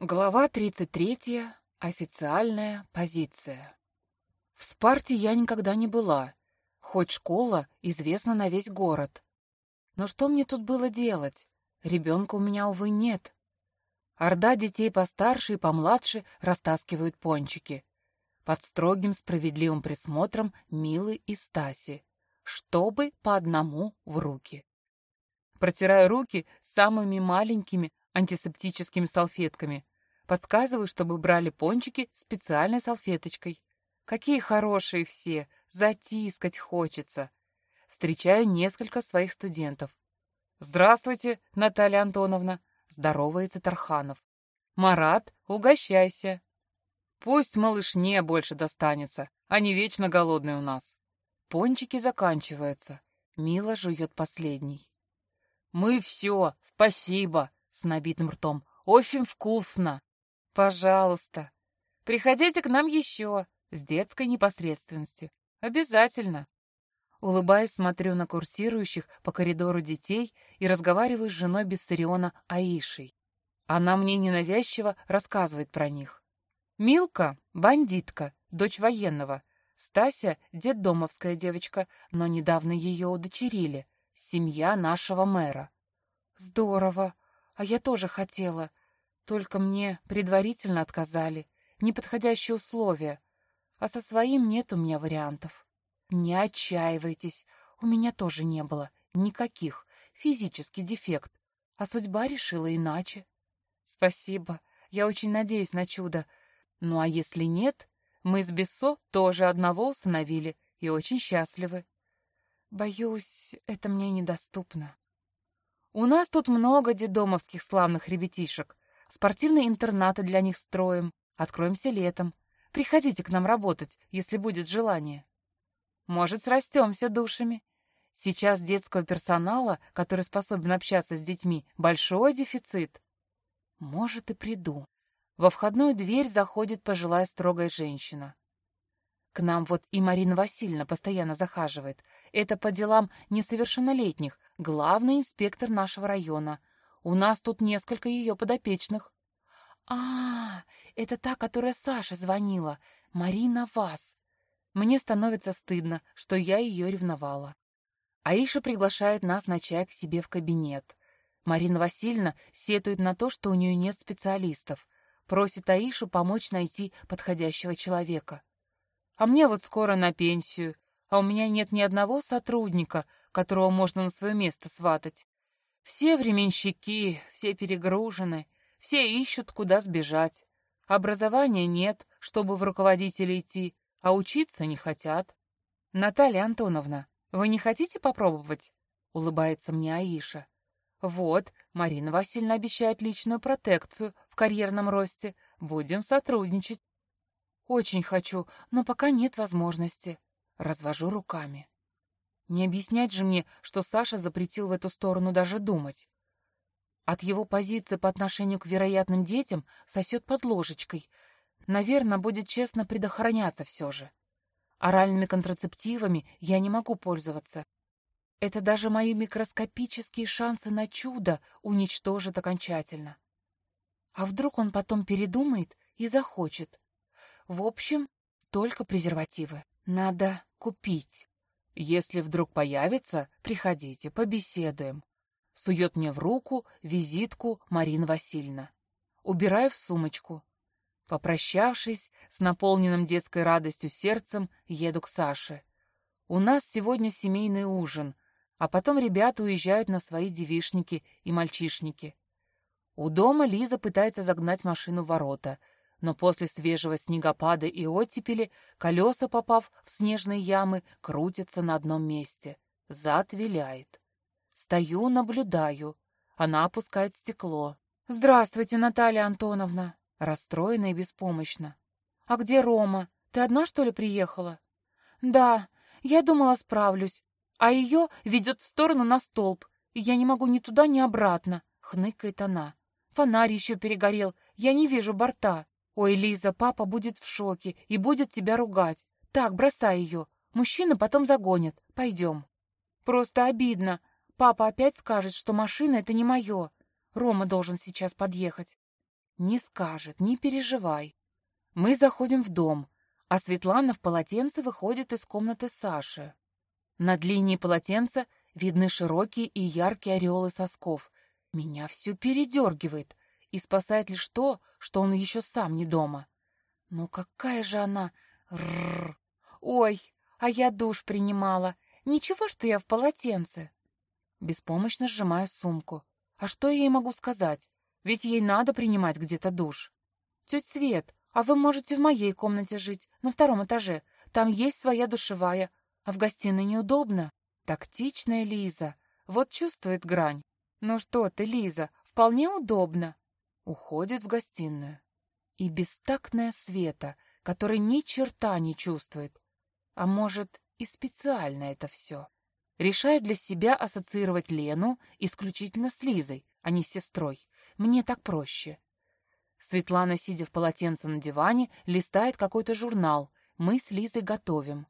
Глава 33. Официальная позиция. В Спарте я никогда не была, хоть школа известна на весь город. Но что мне тут было делать? Ребенка у меня, увы, нет. Орда детей постарше и помладше растаскивают пончики. Под строгим справедливым присмотром Милы и Стаси, чтобы по одному в руки. Протираю руки самыми маленькими антисептическими салфетками. Подсказываю, чтобы брали пончики специальной салфеточкой. Какие хорошие все, затискать хочется. Встречаю несколько своих студентов. «Здравствуйте, Наталья Антоновна!» — здоровается Тарханов. «Марат, угощайся!» «Пусть малышне больше достанется, они вечно голодные у нас!» Пончики заканчиваются. Мила жует последний. «Мы все, спасибо!» С набитым ртом. «Очень вкусно!» «Пожалуйста! Приходите к нам еще!» С детской непосредственностью. «Обязательно!» Улыбаясь, смотрю на курсирующих по коридору детей и разговариваю с женой Бессариона Аишей. Она мне ненавязчиво рассказывает про них. Милка — бандитка, дочь военного. Стася — детдомовская девочка, но недавно ее удочерили. Семья нашего мэра. Здорово. А я тоже хотела. Только мне предварительно отказали. Неподходящие условия. А со своим нет у меня вариантов. Не отчаивайтесь. У меня тоже не было. Никаких. Физический дефект. А судьба решила иначе. Спасибо. Я очень надеюсь на чудо. Ну а если нет, мы с Бессо тоже одного усыновили и очень счастливы. Боюсь, это мне недоступно. У нас тут много дедомовских славных ребятишек. Спортивные интернаты для них строим. Откроемся летом. Приходите к нам работать, если будет желание. Может, срастемся душами. Сейчас детского персонала, который способен общаться с детьми, большой дефицит. Может, и приду. Во входную дверь заходит пожилая строгая женщина. К нам вот и Марина Васильевна постоянно захаживает. Это по делам несовершеннолетних, главный инспектор нашего района. У нас тут несколько ее подопечных. А, это та, которая Саша звонила. Марина Вас. Мне становится стыдно, что я ее ревновала. Аиша приглашает нас на чай к себе в кабинет. Марина Васильевна сетует на то, что у нее нет специалистов. Просит Аишу помочь найти подходящего человека. А мне вот скоро на пенсию, а у меня нет ни одного сотрудника, которого можно на свое место сватать. Все временщики, все перегружены, все ищут, куда сбежать. Образования нет, чтобы в руководители идти, а учиться не хотят. Наталья Антоновна, вы не хотите попробовать? Улыбается мне Аиша. Вот, Марина Васильевна обещает личную протекцию в карьерном росте. Будем сотрудничать. Очень хочу, но пока нет возможности. Развожу руками. Не объяснять же мне, что Саша запретил в эту сторону даже думать. От его позиции по отношению к вероятным детям сосет под ложечкой. Наверное, будет честно предохраняться все же. Оральными контрацептивами я не могу пользоваться. Это даже мои микроскопические шансы на чудо уничтожит окончательно. А вдруг он потом передумает и захочет? В общем, только презервативы. Надо купить. Если вдруг появится, приходите, побеседуем. Сует мне в руку визитку Марина Васильевна. Убираю в сумочку. Попрощавшись с наполненным детской радостью сердцем, еду к Саше. У нас сегодня семейный ужин, а потом ребята уезжают на свои девишники и мальчишники. У дома Лиза пытается загнать машину в ворота — но после свежего снегопада и оттепели колеса, попав в снежные ямы, крутятся на одном месте. Зад виляет. Стою, наблюдаю. Она опускает стекло. «Здравствуйте, Наталья Антоновна!» Расстроена и беспомощна. «А где Рома? Ты одна, что ли, приехала?» «Да, я думала, справлюсь. А ее ведет в сторону на столб, и я не могу ни туда, ни обратно», — хныкает она. «Фонарь еще перегорел, я не вижу борта». «Ой, Лиза, папа будет в шоке и будет тебя ругать. Так, бросай ее. Мужчина потом загонит. Пойдем». «Просто обидно. Папа опять скажет, что машина — это не мое. Рома должен сейчас подъехать». Не скажет, не переживай. Мы заходим в дом, а Светлана в полотенце выходит из комнаты Саши. Над линией полотенца видны широкие и яркие ореолы сосков. Меня всю передергивает и спасает лишь то, что он еще сам не дома. Но какая же она... Рррр. Ой, а я душ принимала. Ничего, что я в полотенце. Беспомощно сжимаю сумку. А что я ей могу сказать? Ведь ей надо принимать где-то душ. Тетя Свет, а вы можете в моей комнате жить, на втором этаже. Там есть своя душевая, а в гостиной неудобно. Тактичная Лиза. Вот чувствует грань. Ну что ты, Лиза, вполне удобно. Уходит в гостиную. И бестактная Света, которая ни черта не чувствует. А может, и специально это все. Решаю для себя ассоциировать Лену исключительно с Лизой, а не с сестрой. Мне так проще. Светлана, сидя в полотенце на диване, листает какой-то журнал. Мы с Лизой готовим.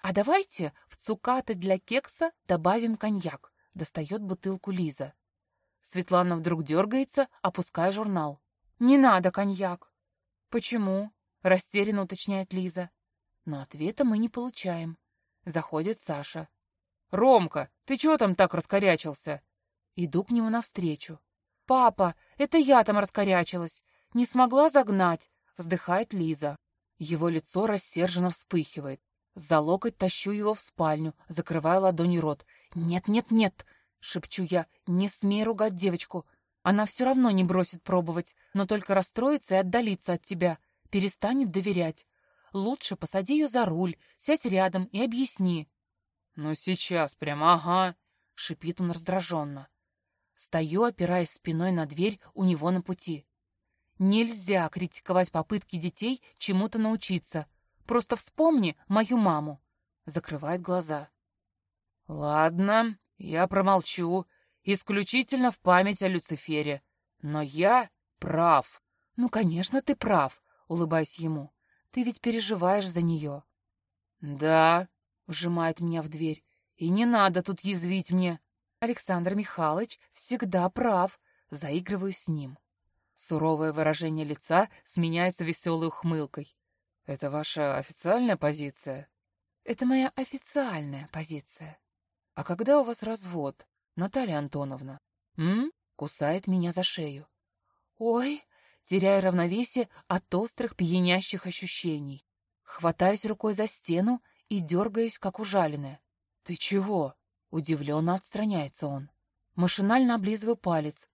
«А давайте в цукаты для кекса добавим коньяк», — достает бутылку Лиза. Светлана вдруг дергается, опуская журнал. «Не надо коньяк». «Почему?» — растерянно уточняет Лиза. Но ответа мы не получаем. Заходит Саша. «Ромка, ты чего там так раскорячился?» Иду к нему навстречу. «Папа, это я там раскорячилась. Не смогла загнать», — вздыхает Лиза. Его лицо рассерженно вспыхивает. За локоть тащу его в спальню, закрываю ладонью рот. «Нет, нет, нет!» — шепчу я. «Не смей ругать девочку. Она все равно не бросит пробовать, но только расстроится и отдалится от тебя. Перестанет доверять. Лучше посади ее за руль, сядь рядом и объясни. «Ну сейчас прям, ага!» — шипит он раздраженно. Стою, опираясь спиной на дверь у него на пути. Нельзя критиковать попытки детей чему-то научиться. Просто вспомни мою маму. Закрывает глаза. Ладно, я промолчу. Исключительно в память о Люцифере. Но я прав. Ну, конечно, ты прав, улыбаюсь ему. Ты ведь переживаешь за нее. Да, вжимает меня в дверь. И не надо тут язвить мне. Александр Михайлович всегда прав. Заигрываю с ним. Суровое выражение лица сменяется веселой ухмылкой. «Это ваша официальная позиция?» «Это моя официальная позиция». «А когда у вас развод, Наталья Антоновна?» «М?» — кусает меня за шею. «Ой!» теряя равновесие от острых пьянящих ощущений. Хватаюсь рукой за стену и дергаюсь, как ужаленная. «Ты чего?» — удивленно отстраняется он. Машинально облизываю палец.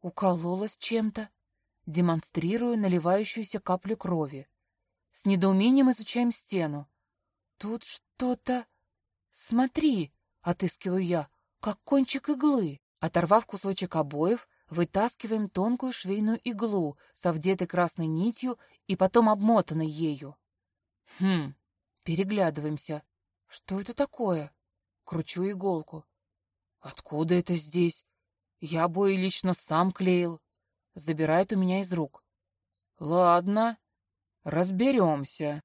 Укололась чем-то. Демонстрирую наливающуюся каплю крови. С недоумением изучаем стену. Тут что-то... Смотри, отыскиваю я, как кончик иглы. Оторвав кусочек обоев, Вытаскиваем тонкую швейную иглу со вдетой красной нитью и потом обмотанной ею. Хм, переглядываемся. Что это такое? Кручу иголку. Откуда это здесь? Я обои лично сам клеил. Забирает у меня из рук. Ладно, разберемся.